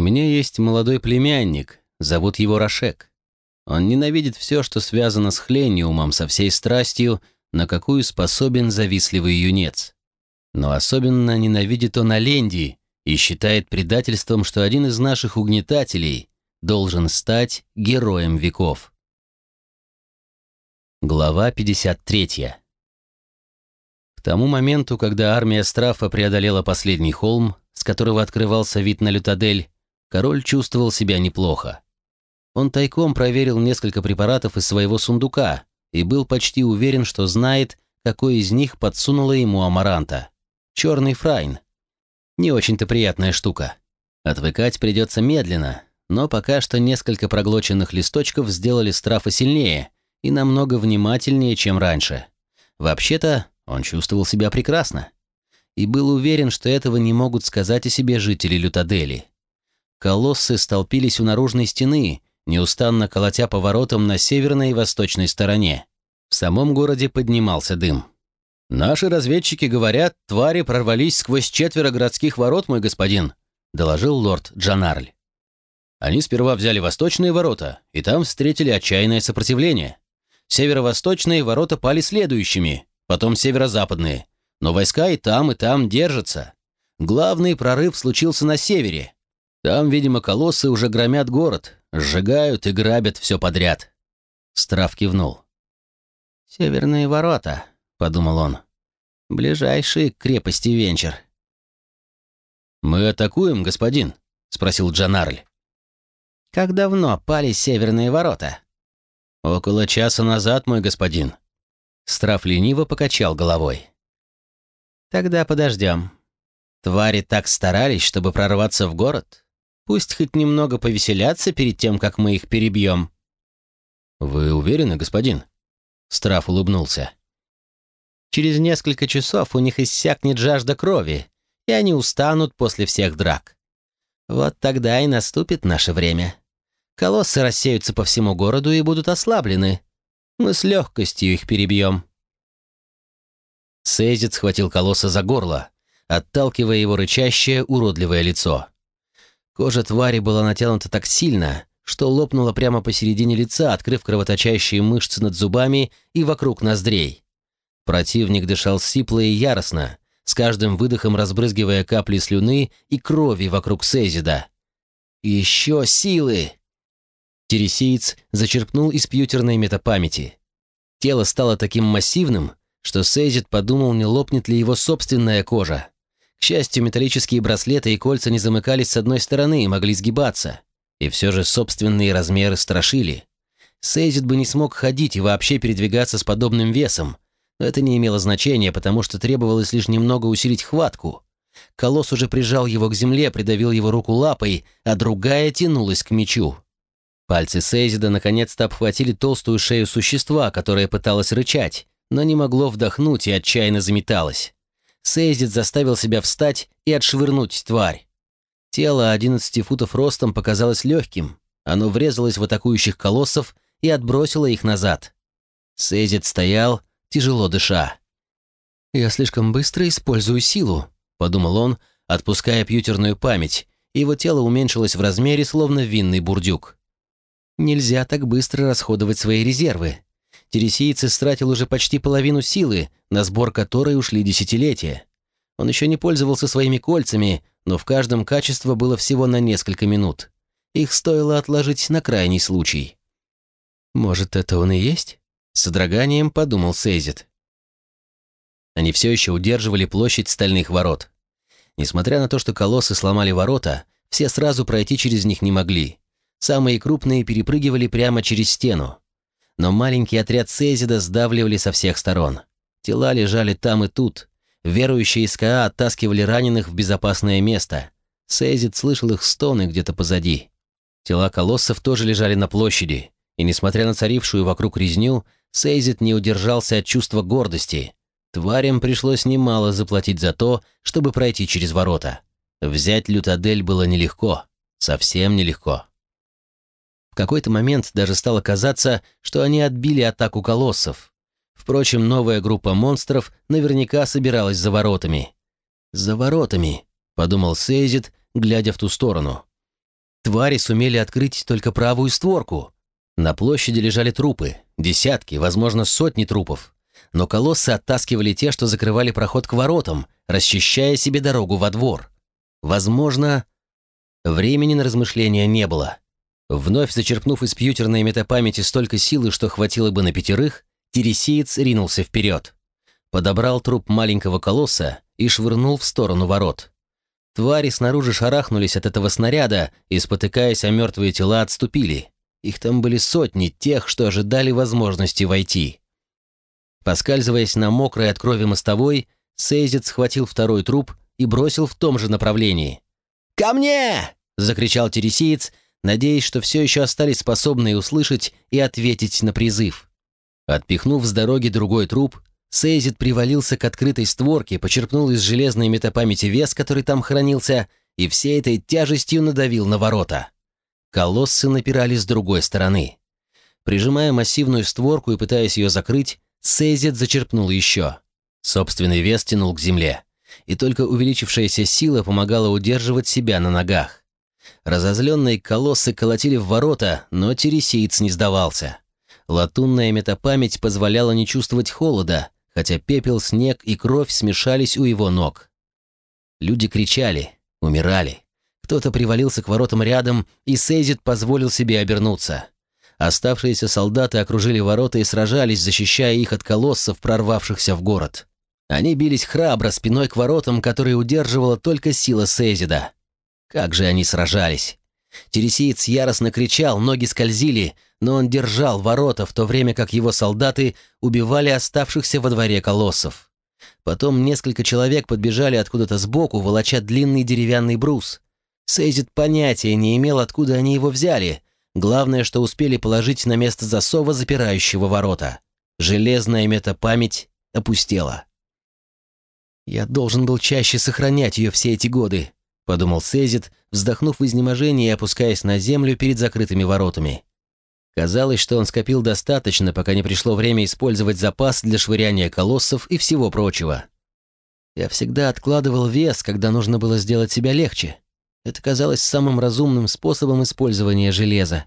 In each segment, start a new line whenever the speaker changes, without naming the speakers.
меня есть молодой племянник, зовут его Рашек. Он ненавидит все, что связано с хлениумом, со всей страстью, на какую способен завистливый юнец. Но особенно ненавидит он Оленди и считает предательством, что один из наших угнетателей должен стать героем веков. Глава 53. К тому моменту, когда армия Страфа преодолела последний холм, с которого открывался вид на Лютадель, король чувствовал себя неплохо. Он тайком проверил несколько препаратов из своего сундука и был почти уверен, что знает, какой из них подсунула ему Амаранта. Черный фрайн. Не очень-то приятная штука. Отвыкать придется медленно, но пока что несколько проглоченных листочков сделали Страфа сильнее и намного внимательнее, чем раньше. Вообще-то, он чувствовал себя прекрасно. И был уверен, что этого не могут сказать о себе жители Лютадели. Колоссы столпились у наружной стены, неустанно колотя поворотом на северной и восточной стороне. В самом городе поднимался дым. «Наши разведчики говорят, твари прорвались сквозь четверо городских ворот, мой господин», — доложил лорд Джанарль. Они сперва взяли восточные ворота, и там встретили отчаянное сопротивление. Северо-восточные ворота пали следующими, потом северо-западные. Но войска и там, и там держатся. Главный прорыв случился на севере. Там, видимо, колоссы уже громят город, сжигают и грабят все подряд. Страф кивнул. «Северные ворота», — подумал он. «Ближайшие к крепости Венчер». «Мы атакуем, господин?» — спросил Джанарль. «Как давно пали северные ворота?» «Около часа назад, мой господин». Страф лениво покачал головой. «Тогда подождем. Твари так старались, чтобы прорваться в город. Пусть хоть немного повеселятся перед тем, как мы их перебьем». «Вы уверены, господин?» Страф улыбнулся. «Через несколько часов у них иссякнет жажда крови, и они устанут после всех драк. Вот тогда и наступит наше время. Колоссы рассеются по всему городу и будут ослаблены. Мы с легкостью их перебьем». Сейзит схватил колосса за горло, отталкивая его рычащее, уродливое лицо. Кожа твари была натянута так сильно, что лопнула прямо посередине лица, открыв кровоточащие мышцы над зубами и вокруг ноздрей. Противник дышал сипло и яростно, с каждым выдохом разбрызгивая капли слюны и крови вокруг Сейзида. «Еще силы!» Тересиец зачерпнул из пьютерной метапамяти. Тело стало таким массивным, что Сейзит подумал, не лопнет ли его собственная кожа. К счастью, металлические браслеты и кольца не замыкались с одной стороны и могли сгибаться. И все же собственные размеры страшили. Сейзит бы не смог ходить и вообще передвигаться с подобным весом, но это не имело значения, потому что требовалось лишь немного усилить хватку. Колосс уже прижал его к земле, придавил его руку лапой, а другая тянулась к мечу. Пальцы Сейзида наконец-то обхватили толстую шею существа, которое пыталось рычать, но не могло вдохнуть и отчаянно заметалось. Сейзид заставил себя встать и отшвырнуть тварь. Тело 11 футов ростом показалось легким. Оно врезалось в атакующих колоссов и отбросило их назад. Сейзид стоял, тяжело дыша. «Я слишком быстро использую силу», — подумал он, отпуская пьютерную память, и его тело уменьшилось в размере, словно винный бурдюк. Нельзя так быстро расходовать свои резервы. Тересиец истратил уже почти половину силы, на сбор которой ушли десятилетия. Он еще не пользовался своими кольцами, но в каждом качество было всего на несколько минут. Их стоило отложить на крайний случай. «Может, это он и есть?» — с содроганием подумал Сейзит. Они все еще удерживали площадь стальных ворот. Несмотря на то, что колоссы сломали ворота, все сразу пройти через них не могли. Самые крупные перепрыгивали прямо через стену. Но маленький отряд Сезида сдавливали со всех сторон. Тела лежали там и тут. Верующие из КА оттаскивали раненых в безопасное место. Сейзид слышал их стоны где-то позади. Тела колоссов тоже лежали на площади, и, несмотря на царившую вокруг резню, Сейзит не удержался от чувства гордости. Тварям пришлось немало заплатить за то, чтобы пройти через ворота. Взять Лютадель было нелегко, совсем нелегко. В какой-то момент даже стало казаться, что они отбили атаку колоссов. Впрочем, новая группа монстров наверняка собиралась за воротами. «За воротами», — подумал Сейзит, глядя в ту сторону. Твари сумели открыть только правую створку. На площади лежали трупы, десятки, возможно, сотни трупов. Но колоссы оттаскивали те, что закрывали проход к воротам, расчищая себе дорогу во двор. Возможно, времени на размышления не было. Вновь зачерпнув из пьютерной метапамяти столько силы, что хватило бы на пятерых, тересиец ринулся вперед. Подобрал труп маленького колосса и швырнул в сторону ворот. Твари снаружи шарахнулись от этого снаряда и, спотыкаясь о мертвые тела, отступили. Их там были сотни тех, что ожидали возможности войти. Поскальзываясь на мокрой от крови мостовой, Сейзит схватил второй труп и бросил в том же направлении. «Ко мне!» — закричал тересиец, надеясь, что все еще остались способные услышать и ответить на призыв. Отпихнув с дороги другой труп, Сейзит привалился к открытой створке, почерпнул из железной метапамяти вес, который там хранился, и всей этой тяжестью надавил на ворота. Колоссы напирали с другой стороны. Прижимая массивную створку и пытаясь ее закрыть, Сейзит зачерпнул еще. Собственный вес тянул к земле, и только увеличившаяся сила помогала удерживать себя на ногах. Разозленные колоссы колотили в ворота, но тересиец не сдавался. Латунная метапамять позволяла не чувствовать холода, хотя пепел, снег и кровь смешались у его ног. Люди кричали, умирали. Кто-то привалился к воротам рядом, и Сейзит позволил себе обернуться. Оставшиеся солдаты окружили ворота и сражались, защищая их от колоссов, прорвавшихся в город. Они бились храбро, спиной к воротам, которые удерживала только сила Сейзида. Как же они сражались! Тересиец яростно кричал, ноги скользили, но он держал ворота, в то время как его солдаты убивали оставшихся во дворе колоссов. Потом несколько человек подбежали откуда-то сбоку, волоча длинный деревянный брус. Сейзит понятия не имел, откуда они его взяли. Главное, что успели положить на место засова, запирающего ворота. Железная метапамять опустела. «Я должен был чаще сохранять ее все эти годы», — подумал Сейзит, вздохнув в изнеможении и опускаясь на землю перед закрытыми воротами. Казалось, что он скопил достаточно, пока не пришло время использовать запас для швыряния колоссов и всего прочего. Я всегда откладывал вес, когда нужно было сделать себя легче. Это казалось самым разумным способом использования железа.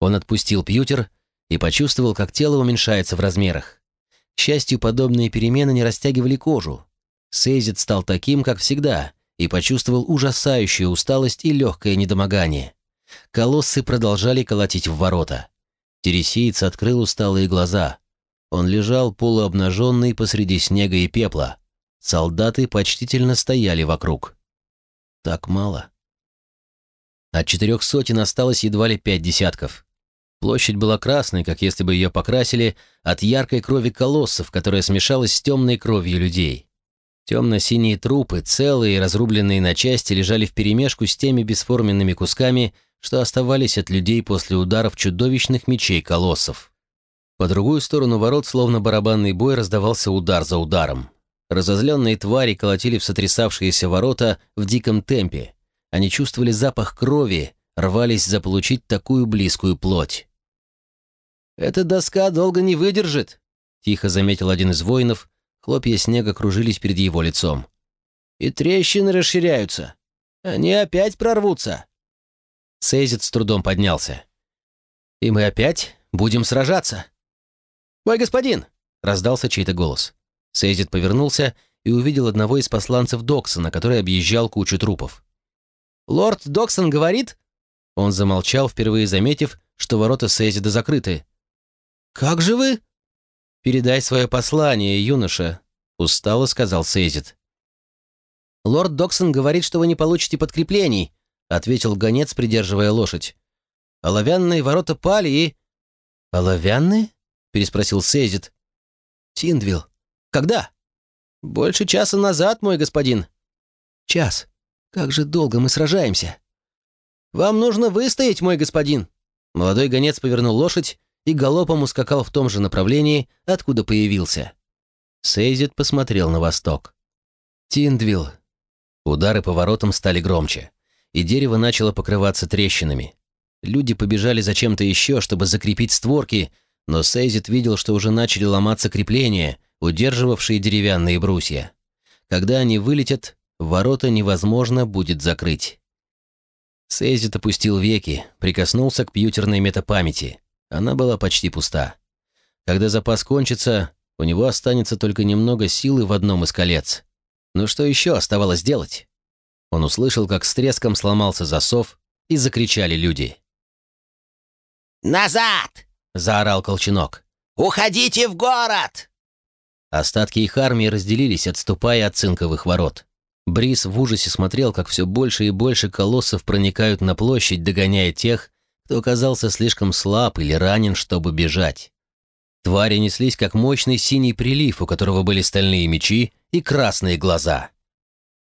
Он отпустил пьютер и почувствовал, как тело уменьшается в размерах. К счастью, подобные перемены не растягивали кожу. Сейзит стал таким, как всегда, и почувствовал ужасающую усталость и легкое недомогание. Колоссы продолжали колотить в ворота. Тересиец открыл усталые глаза. Он лежал полуобнаженный посреди снега и пепла. Солдаты почтительно стояли вокруг. Так мало. От четырех сотен осталось едва ли пять десятков. Площадь была красной, как если бы ее покрасили от яркой крови колоссов, которая смешалась с темной кровью людей. Темно-синие трупы, целые и разрубленные на части, лежали вперемешку с теми бесформенными кусками, что оставались от людей после ударов чудовищных мечей колоссов. По другую сторону ворот, словно барабанный бой, раздавался удар за ударом. Разозленные твари колотили в сотрясавшиеся ворота в диком темпе. Они чувствовали запах крови, рвались заполучить такую близкую плоть. «Эта доска долго не выдержит», — тихо заметил один из воинов. Хлопья снега кружились перед его лицом. «И трещины расширяются. Они опять прорвутся». Сейзит с трудом поднялся. «И мы опять будем сражаться». «Мой господин!» — раздался чей-то голос. Сейзит повернулся и увидел одного из посланцев Доксона, который объезжал кучу трупов. «Лорд Доксон говорит...» Он замолчал, впервые заметив, что ворота Сейзида закрыты. «Как же вы?» «Передай свое послание, юноша», — устало сказал Сейзит. «Лорд Доксон говорит, что вы не получите подкреплений», — ответил гонец, придерживая лошадь. «Оловянные ворота пали и...» «Оловянные?» — переспросил Сейзит. «Тиндвилл. Когда?» «Больше часа назад, мой господин». «Час. Как же долго мы сражаемся?» «Вам нужно выстоять, мой господин». Молодой гонец повернул лошадь и галопом ускакал в том же направлении, откуда появился. Сейзит посмотрел на восток. Тиндвилл. Удары по воротам стали громче, и дерево начало покрываться трещинами. Люди побежали за чем-то еще, чтобы закрепить створки, но Сейзит видел, что уже начали ломаться крепления, удерживавшие деревянные брусья. Когда они вылетят, ворота невозможно будет закрыть. Сейзит опустил веки, прикоснулся к пьютерной метапамяти. Она была почти пуста. Когда запас кончится, у него останется только немного силы в одном из колец. Но что еще оставалось делать? Он услышал, как с треском сломался засов, и закричали люди.
«Назад!» — заорал Колченок. «Уходите в город!»
Остатки их армии разделились, отступая от цинковых ворот. Брис в ужасе смотрел, как все больше и больше колоссов проникают на площадь, догоняя тех, кто оказался слишком слаб или ранен, чтобы бежать. Твари неслись, как мощный синий прилив, у которого были стальные мечи и красные глаза.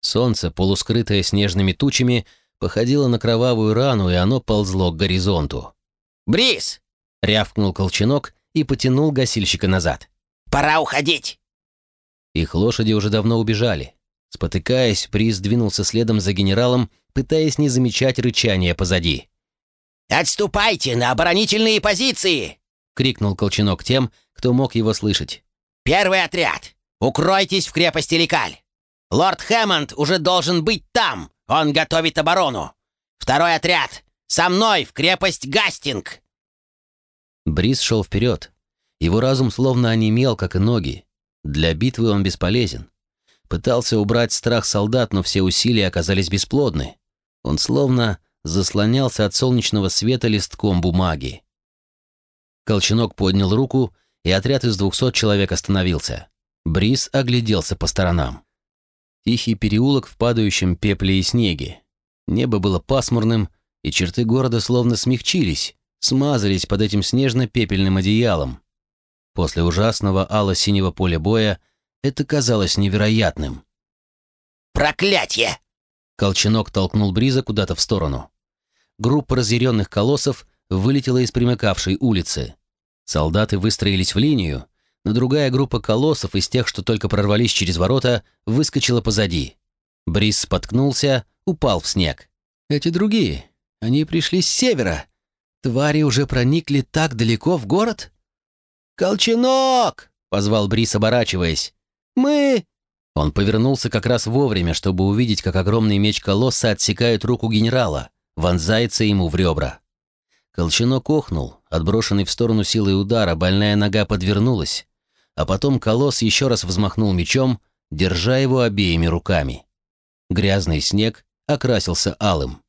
Солнце, полускрытое снежными тучами, походило на кровавую рану, и оно ползло к горизонту.
«Брис!»
— рявкнул колченок и потянул гасильщика назад.
«Пора уходить!»
Их лошади уже давно убежали. Спотыкаясь, Брис двинулся следом за генералом, пытаясь не замечать рычания позади.
«Отступайте на оборонительные позиции!»
— крикнул Колченок тем, кто мог его слышать.
«Первый отряд! Укройтесь в крепости Ликаль! Лорд Хэммонд уже должен быть там! Он готовит оборону! Второй отряд! Со мной в крепость Гастинг!»
Брис шел вперед. Его разум словно онемел, как и ноги. Для битвы он бесполезен. Пытался убрать страх солдат, но все усилия оказались бесплодны. Он словно заслонялся от солнечного света листком бумаги. Колченок поднял руку, и отряд из двухсот человек остановился. Брис огляделся по сторонам. Тихий переулок в падающем пепле и снеге. Небо было пасмурным, и черты города словно смягчились, смазались под этим снежно-пепельным одеялом. После ужасного ало-синего поля боя это казалось невероятным.
«Проклятье!»
Колченок толкнул Бриза куда-то в сторону. Группа разъяренных колоссов вылетела из примыкавшей улицы. Солдаты выстроились в линию, но другая группа колоссов из тех, что только прорвались через ворота, выскочила позади. Брис споткнулся, упал в снег. «Эти другие. Они пришли с севера. Твари уже проникли так далеко в город?»
«Колченок!» — позвал Брис, оборачиваясь. «Мы...»
Он повернулся как раз вовремя, чтобы увидеть, как огромный меч колосса отсекает руку генерала, вонзается ему в ребра. Колченок охнул, отброшенный в сторону силой удара, больная нога подвернулась, а потом колосс еще раз взмахнул мечом, держа его обеими руками. Грязный снег окрасился алым.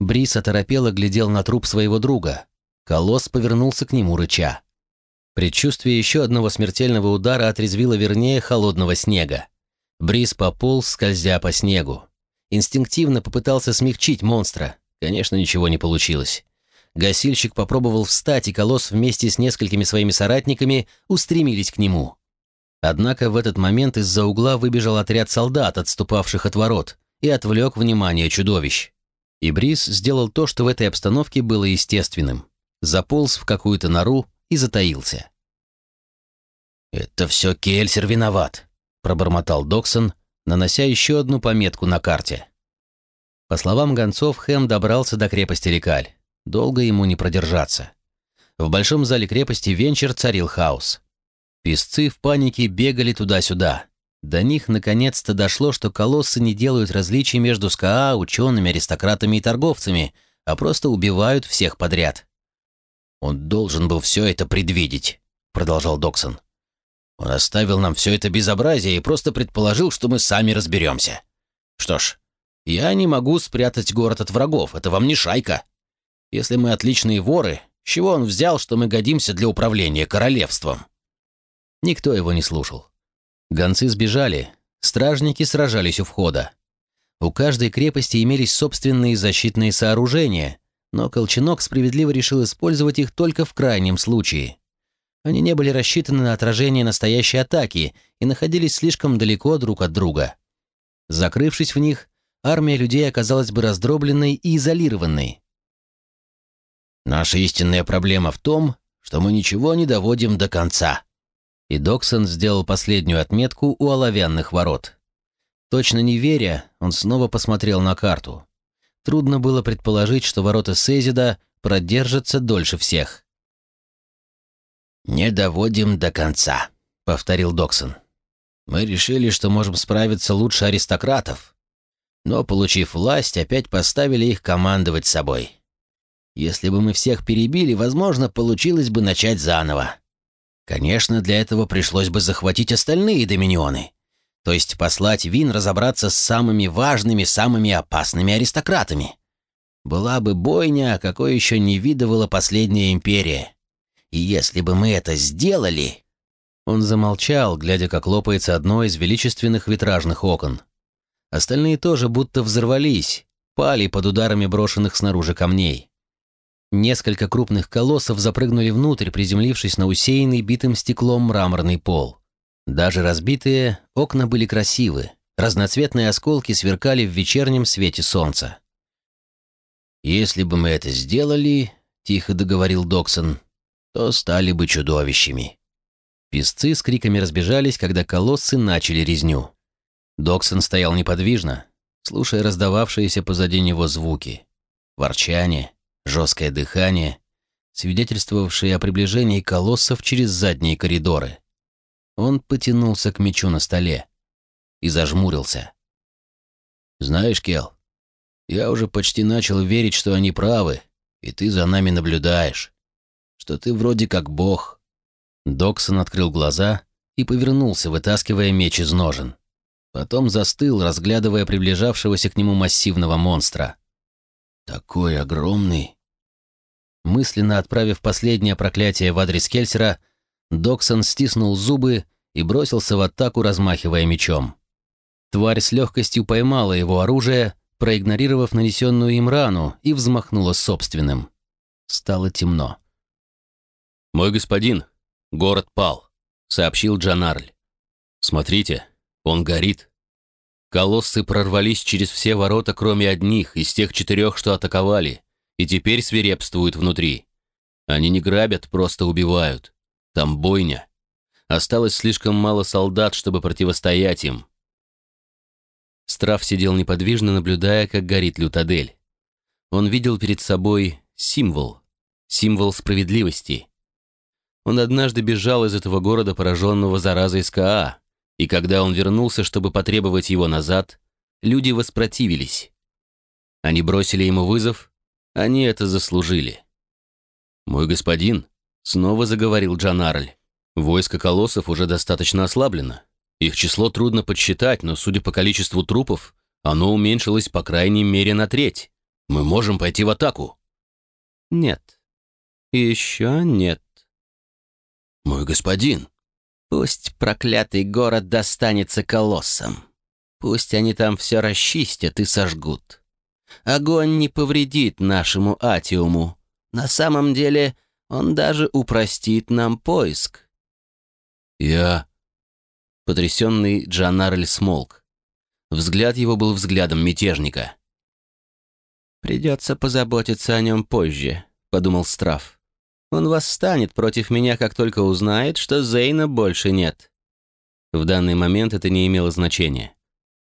Брис оторопело глядел на труп своего друга. Колосс повернулся к нему рыча. Предчувствие еще одного смертельного удара отрезвило вернее холодного снега. Брис пополз, скользя по снегу. Инстинктивно попытался смягчить монстра. Конечно, ничего не получилось. Гасильщик попробовал встать, и колосс вместе с несколькими своими соратниками устремились к нему. Однако в этот момент из-за угла выбежал отряд солдат, отступавших от ворот, и отвлек внимание чудовищ. И Брис сделал то, что в этой обстановке было естественным. Заполз в какую-то нору и затаился. «Это все Кельсер виноват», — пробормотал Доксон, нанося еще одну пометку на карте. По словам гонцов, Хэм добрался до крепости Рекаль. Долго ему не продержаться. В большом зале крепости Венчер царил хаос. Песцы в панике бегали туда-сюда. До них наконец-то дошло, что колоссы не делают различий между СКА, учеными, аристократами и торговцами, а просто убивают всех подряд. «Он должен был все это предвидеть», — продолжал Доксон. «Он оставил нам все это безобразие и просто предположил, что мы сами разберемся. Что ж, я не могу спрятать город от врагов, это вам не шайка. Если мы отличные воры, чего он взял, что мы годимся для управления королевством?» Никто его не слушал. Гонцы сбежали, стражники сражались у входа. У каждой крепости имелись собственные защитные сооружения, но Колченок справедливо решил использовать их только в крайнем случае. Они не были рассчитаны на отражение настоящей атаки и находились слишком далеко друг от друга. Закрывшись в них, армия людей оказалась бы раздробленной и изолированной. Наша истинная проблема в том, что мы ничего не доводим до конца. И Доксон сделал последнюю отметку у оловянных ворот. Точно не веря, он снова посмотрел на карту. Трудно было предположить, что ворота Сейзида продержатся дольше всех. «Не доводим до конца», — повторил Доксон. «Мы решили, что можем справиться лучше аристократов. но, получив власть, опять поставили их командовать собой. Если бы мы всех перебили, возможно, получилось бы начать заново. Конечно, для этого пришлось бы захватить остальные доминионы, то есть послать Вин разобраться с самыми важными, самыми опасными аристократами. Была бы бойня, какой еще не видывала последняя империя. И если бы мы это сделали... Он замолчал, глядя, как лопается одно из величественных витражных окон. Остальные тоже будто взорвались, пали под ударами брошенных снаружи камней. Несколько крупных колоссов запрыгнули внутрь, приземлившись на усеянный битым стеклом мраморный пол. Даже разбитые окна были красивы, разноцветные осколки сверкали в вечернем свете солнца. «Если бы мы это сделали, — тихо договорил Доксон, — то стали бы чудовищами». Песцы с криками разбежались, когда колоссы начали резню. Доксон стоял неподвижно, слушая раздававшиеся позади него звуки. Ворчание, жесткое дыхание, свидетельствовавшие о приближении колоссов через задние коридоры. Он потянулся к мечу на столе и зажмурился. «Знаешь, Кел, я уже почти начал верить, что они правы, и ты за нами наблюдаешь, что ты вроде как бог». Доксон открыл глаза и повернулся, вытаскивая меч из ножен. Потом застыл, разглядывая приближавшегося к нему массивного монстра. «Такой огромный!» Мысленно отправив последнее проклятие в адрес Кельсера, Доксон стиснул зубы и бросился в атаку, размахивая мечом. Тварь с легкостью поймала его оружие, проигнорировав нанесенную им рану, и взмахнула собственным. Стало темно.
«Мой господин, город пал», — сообщил Джанарль. «Смотрите, он горит». Колоссы прорвались через все ворота, кроме одних, из тех четырех, что атаковали, и теперь свирепствуют внутри. Они не грабят, просто убивают. Там бойня. Осталось слишком мало солдат, чтобы противостоять им. Страф сидел неподвижно, наблюдая, как горит лютадель. Он видел перед собой символ, символ справедливости. Он однажды бежал из этого города, пораженного заразой СКА, и когда он вернулся, чтобы потребовать его назад, люди воспротивились. Они бросили ему вызов, они это заслужили. «Мой господин», — снова заговорил Джан Арль, «войско колоссов уже достаточно ослаблено. Их число трудно подсчитать, но, судя по количеству трупов, оно уменьшилось по крайней мере на треть. Мы можем пойти в атаку».
«Нет. Еще нет».
«Мой господин»,
Пусть проклятый город достанется колоссам. Пусть они там все расчистят и сожгут. Огонь не повредит нашему Атиуму. На самом деле он даже упростит нам поиск.
Я... Потрясенный Джанарль смолк. Взгляд его был взглядом мятежника.
«Придется позаботиться о нем позже», — подумал Страф. Он восстанет против меня, как только узнает, что Зейна больше нет. В данный момент это не имело значения.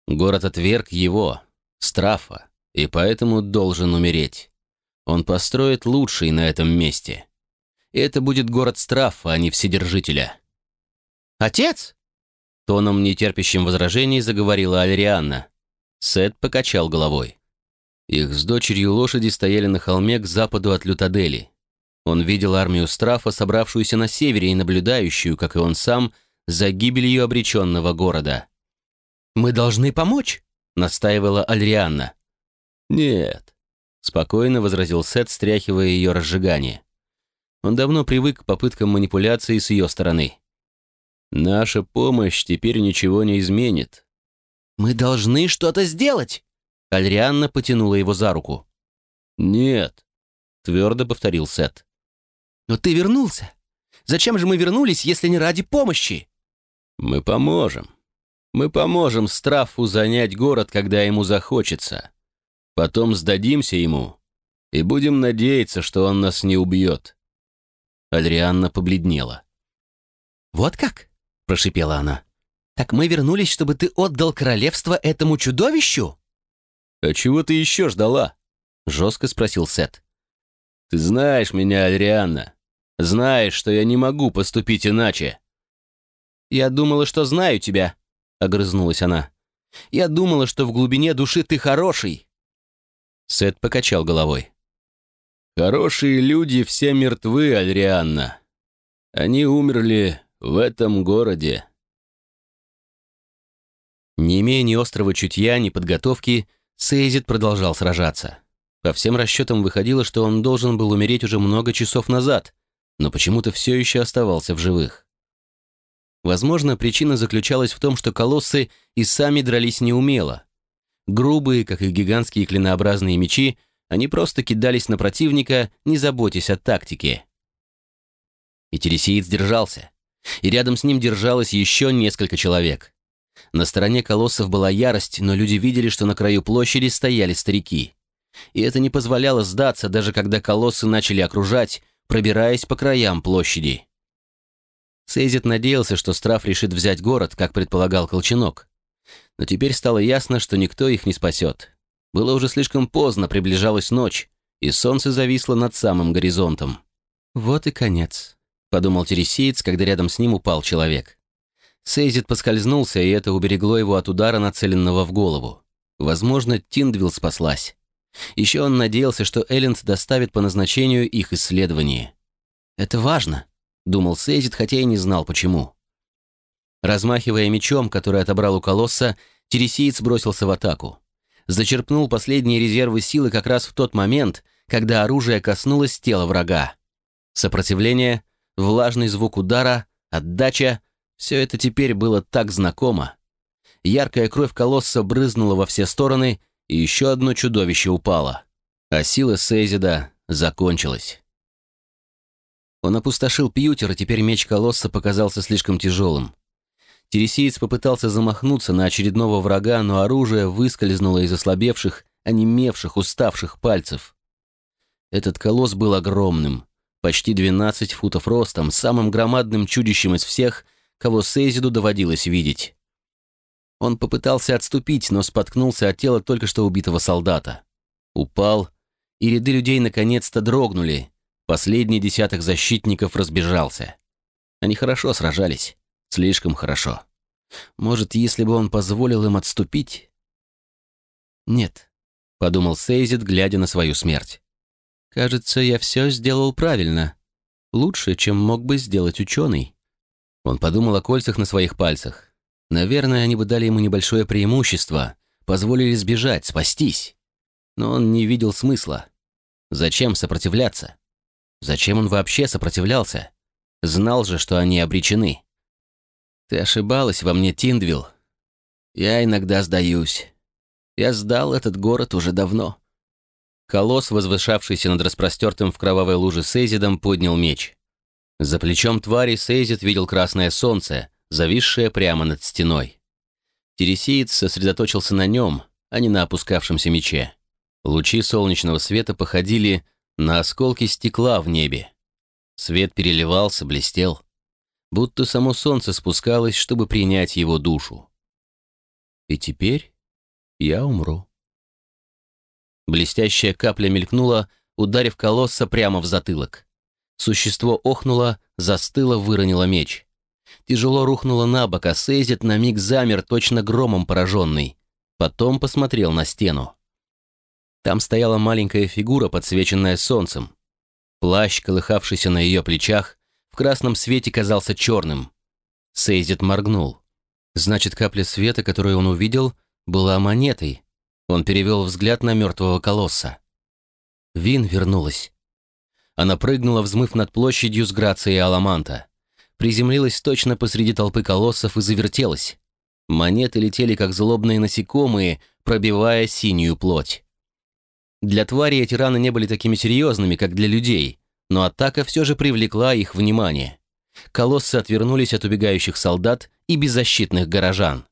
Город отверг его, Страфа, и поэтому должен умереть. Он построит лучший на этом месте. И это будет город Страфа, а не Вседержителя. «Отец!» Тоном, нетерпящим возражений, заговорила Альрианна. Сет покачал головой. Их с дочерью лошади стояли на холме к западу от Лютадели. Он видел армию Страфа, собравшуюся на севере и наблюдающую, как и он сам, за гибелью обреченного города. «Мы должны помочь», — настаивала Альрианна. «Нет», — спокойно возразил Сет, стряхивая ее разжигание. Он давно привык к попыткам манипуляции с ее стороны. «Наша помощь теперь ничего не изменит». «Мы должны что-то сделать!» Альрианна потянула его за руку. «Нет», — твердо повторил Сет. Но ты вернулся. Зачем же мы вернулись, если не ради помощи? Мы поможем. Мы поможем Страфу занять город, когда ему захочется. Потом сдадимся ему и будем надеяться, что он нас не убьет. Адрианна побледнела. «Вот как?» — прошипела она. «Так мы вернулись, чтобы ты отдал королевство этому чудовищу?» «А чего ты еще ждала?» — жестко спросил Сет. «Ты знаешь меня, Адрианна. Знаешь, что я не могу поступить иначе». «Я думала, что знаю тебя», — огрызнулась она. Я думала, что в глубине души ты хороший».
Сет покачал головой. «Хорошие люди все мертвы, Альрианна. Они умерли в этом городе».
Не имея ни острого чутья, ни подготовки, Сейзит продолжал сражаться. По всем расчетам выходило, что он должен был умереть уже много часов назад, но почему-то все еще оставался в живых. Возможно, причина заключалась в том, что колоссы и сами дрались неумело. Грубые, как и гигантские клинообразные мечи, они просто кидались на противника, не заботясь о тактике. И Тересиец держался. И рядом с ним держалось еще несколько человек. На стороне колоссов была ярость, но люди видели, что на краю площади стояли старики. И это не позволяло сдаться, даже когда колоссы начали окружать, пробираясь по краям площади. Сейзит надеялся, что Страф решит взять город, как предполагал Колченок. Но теперь стало ясно, что никто их не спасет. Было уже слишком поздно, приближалась ночь, и солнце зависло над самым горизонтом. «Вот и конец», — подумал Тересиец, когда рядом с ним упал человек. Сейзит поскользнулся, и это уберегло его от удара, нацеленного в голову. Возможно, Тиндвилл спаслась. Еще он надеялся, что Элленд доставит по назначению их исследование. «Это важно», — думал Сейзит, хотя и не знал, почему. Размахивая мечом, который отобрал у колосса, Тересиец бросился в атаку. Зачерпнул последние резервы силы как раз в тот момент, когда оружие коснулось тела врага. Сопротивление, влажный звук удара, отдача — все это теперь было так знакомо. Яркая кровь колосса брызнула во все стороны, и еще одно чудовище упало. А сила Сейзида закончилась. Он опустошил пьютер, и теперь меч колосса показался слишком тяжелым. Тересиец попытался замахнуться на очередного врага, но оружие выскользнуло из ослабевших, онемевших, уставших пальцев. Этот колосс был огромным, почти 12 футов ростом, самым громадным чудищем из всех, кого Сейзиду доводилось видеть. Он попытался отступить, но споткнулся от тела только что убитого солдата. Упал, и ряды людей наконец-то дрогнули. Последний десяток защитников разбежался. Они хорошо сражались. Слишком хорошо. Может, если бы он позволил им отступить? Нет, подумал Сейзит, глядя на свою смерть. Кажется, я все сделал правильно. Лучше, чем мог бы сделать ученый. Он подумал о кольцах на своих пальцах. Наверное, они бы дали ему небольшое преимущество, позволили сбежать, спастись. Но он не видел смысла. Зачем сопротивляться? Зачем он вообще сопротивлялся? Знал же, что они обречены. Ты ошибалась во мне, Тиндвилл. Я иногда сдаюсь. Я сдал этот город уже давно. Колосс, возвышавшийся над распростертым в кровавой луже Сейзидом, поднял меч. За плечом твари Сейзид видел красное солнце, зависшее прямо над стеной. Тересиец сосредоточился на нем, а не на опускавшемся мече. Лучи солнечного света походили на осколки стекла в небе. Свет переливался, блестел будто само солнце спускалось, чтобы принять его душу. И теперь я умру. Блестящая капля мелькнула, ударив колосса прямо в затылок. Существо охнуло, застыло, выронило меч. Тяжело рухнуло на бок, а Сейзит на миг замер, точно громом пораженный. Потом посмотрел на стену. Там стояла маленькая фигура, подсвеченная солнцем. Плащ, колыхавшийся на ее плечах, в красном свете казался черным. Сейзит моргнул. Значит, капля света, которую он увидел, была монетой. Он перевел взгляд на мертвого колосса. Вин вернулась. Она прыгнула, взмыв над площадью с грацией Аламанта. Приземлилась точно посреди толпы колоссов и завертелась. Монеты летели, как злобные насекомые, пробивая синюю плоть. Для твари эти раны не были такими серьезными, как для людей но атака все же привлекла их внимание. Колоссы отвернулись от убегающих солдат и беззащитных горожан.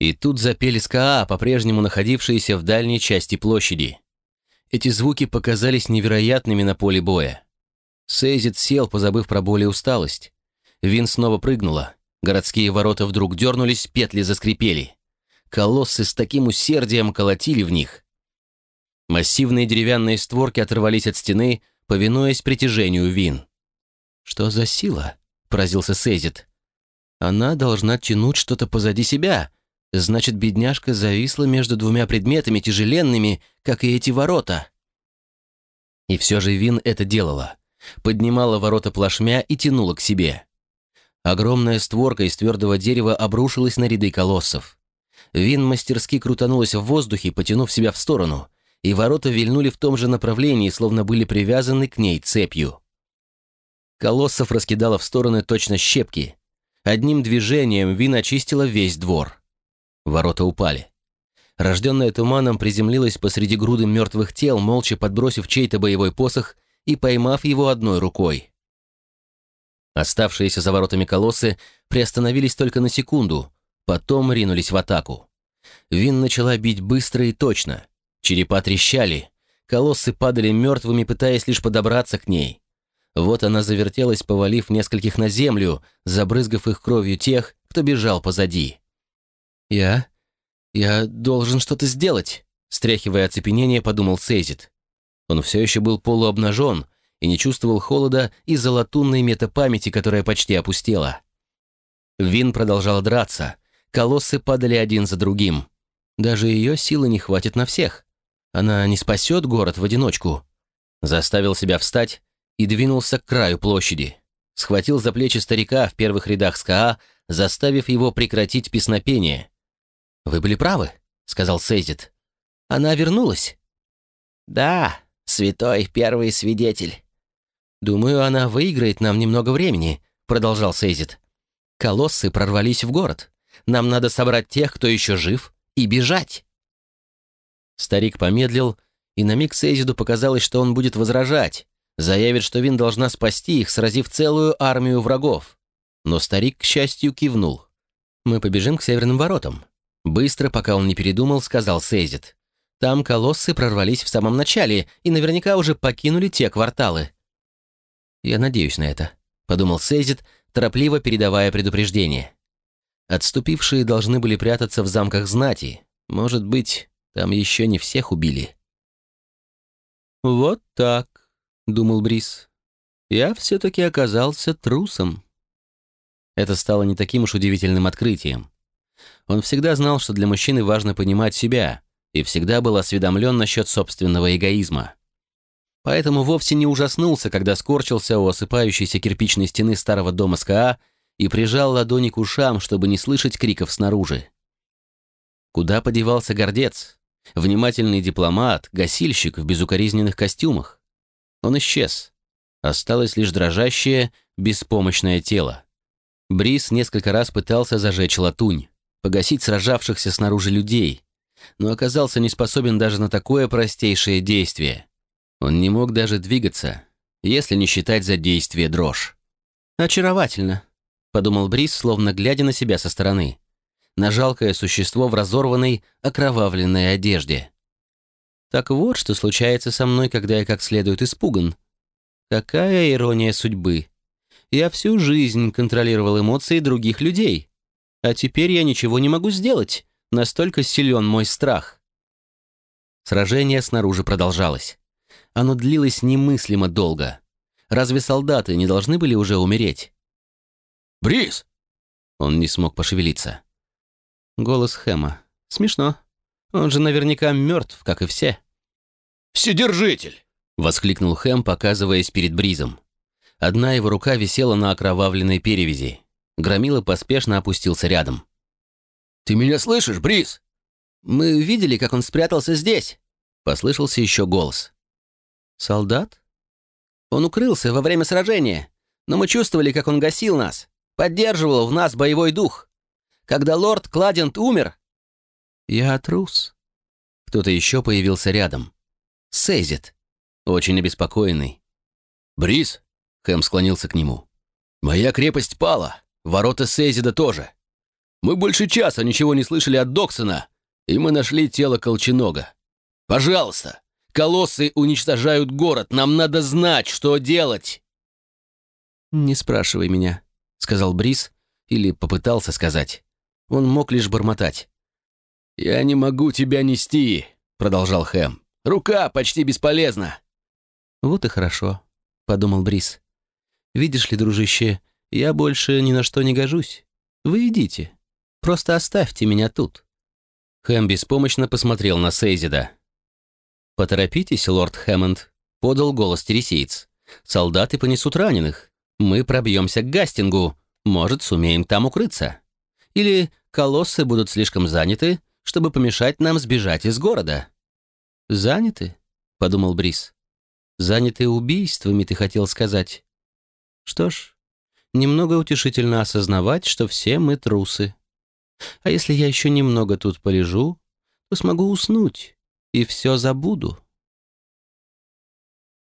И тут запели СКА, по-прежнему находившиеся в дальней части площади. Эти звуки показались невероятными на поле боя. Сейзит сел, позабыв про боль и усталость. Вин снова прыгнула. Городские ворота вдруг дернулись, петли заскрипели. Колоссы с таким усердием колотили в них. Массивные деревянные створки оторвались от стены, повинуясь притяжению Вин. «Что за сила?» — поразился Сейзит. «Она должна тянуть что-то позади себя. Значит, бедняжка зависла между двумя предметами тяжеленными, как и эти ворота. И все же Вин это делала. Поднимала ворота плашмя и тянула к себе. Огромная створка из твердого дерева обрушилась на ряды колоссов. Вин мастерски крутанулась в воздухе, потянув себя в сторону, и ворота вильнули в том же направлении, словно были привязаны к ней цепью. Колоссов раскидала в стороны точно щепки. Одним движением Вин очистила весь двор. Ворота упали. Рожденная туманом приземлилась посреди груды мертвых тел, молча подбросив чей-то боевой посох и поймав его одной рукой. Оставшиеся за воротами колоссы приостановились только на секунду, потом ринулись в атаку. Вин начала бить быстро и точно. Черепа трещали, колоссы падали мертвыми, пытаясь лишь подобраться к ней. Вот она завертелась, повалив нескольких на землю, забрызгав их кровью тех, кто бежал позади. «Я... я должен что-то сделать», — стряхивая оцепенение, подумал Сейзит. Он все еще был полуобнажен и не чувствовал холода из-за латунной метапамяти, которая почти опустела. Вин продолжал драться. Колоссы падали один за другим. Даже ее силы не хватит на всех. Она не спасет город в одиночку. Заставил себя встать и двинулся к краю площади. Схватил за плечи старика в первых рядах СКА, заставив его прекратить песнопение. «Вы были правы», — сказал Сейзит. «Она вернулась». «Да, святой первый свидетель». «Думаю, она выиграет нам немного времени», — продолжал Сейзит. «Колоссы прорвались в город. Нам надо собрать тех, кто еще жив, и бежать». Старик помедлил, и на миг Сейзиду показалось, что он будет возражать, заявит, что Вин должна спасти их, сразив целую армию врагов. Но старик, к счастью, кивнул. «Мы побежим к северным воротам». Быстро, пока он не передумал, сказал Сейзит. «Там колоссы прорвались в самом начале и наверняка уже покинули те кварталы». «Я надеюсь на это», — подумал Сейзит, торопливо передавая предупреждение. Отступившие должны были прятаться в замках знати. Может быть, там еще не всех убили. «Вот так», — думал Брис. «Я все-таки оказался трусом». Это стало не таким уж удивительным открытием. Он всегда знал, что для мужчины важно понимать себя, и всегда был осведомлен насчет собственного эгоизма. Поэтому вовсе не ужаснулся, когда скорчился у осыпающейся кирпичной стены старого дома СКА и прижал ладони к ушам, чтобы не слышать криков снаружи. Куда подевался гордец? Внимательный дипломат, гасильщик в безукоризненных костюмах. Он исчез. Осталось лишь дрожащее, беспомощное тело. Брис несколько раз пытался зажечь латунь, погасить сражавшихся снаружи людей, но оказался не способен даже на такое простейшее действие. Он не мог даже двигаться, если не считать за действие дрожь. «Очаровательно», подумал Брис, словно глядя на себя со стороны. На жалкое существо в разорванной, окровавленной одежде. Так вот, что случается со мной, когда я как следует испуган. Какая ирония судьбы. Я всю жизнь контролировал эмоции других людей. А теперь я ничего не могу сделать. Настолько силен мой страх. Сражение снаружи продолжалось. Оно длилось немыслимо долго. Разве солдаты не должны были уже умереть?
Брис!» Он не смог пошевелиться.
Голос Хэма. «Смешно. Он же наверняка мертв, как и все».
«Вседержитель!» — воскликнул Хэм, показываясь перед Бризом.
Одна его рука висела на окровавленной перевязи. Громила поспешно опустился рядом.
«Ты меня слышишь, Бриз?»
«Мы видели, как он спрятался здесь», — послышался еще голос. «Солдат?» «Он укрылся во время сражения, но мы чувствовали, как он гасил нас поддерживал в нас боевой дух. Когда лорд Кладент умер...» «Я трус». Кто-то еще появился рядом. Сейзит, очень обеспокоенный.
«Брис?» — Хэм склонился к нему. «Моя крепость пала, ворота Сейзида тоже. Мы больше часа ничего не слышали от Доксона, и мы нашли тело Колченога. Пожалуйста, колоссы уничтожают город, нам надо знать, что делать!»
«Не спрашивай меня», — сказал Брис, или попытался сказать. Он мог лишь бормотать.
«Я не могу тебя нести», — продолжал Хэм. «Рука почти бесполезна».
«Вот и хорошо», — подумал Брис. «Видишь ли, дружище, я больше ни на что не гожусь. Вы идите. Просто оставьте меня тут».
Хэм беспомощно посмотрел на Сейзида. «Поторопитесь, лорд Хэммонд», — подал голос тересиец. «Солдаты понесут раненых. Мы пробьемся к Гастингу. Может, сумеем там укрыться. Или колоссы будут слишком заняты, чтобы помешать нам сбежать из города». «Заняты?» — подумал Брис. «Заняты убийствами, ты хотел сказать?» «Что ж, немного утешительно осознавать, что все мы трусы. А если я еще немного тут полежу, то смогу уснуть и все забуду».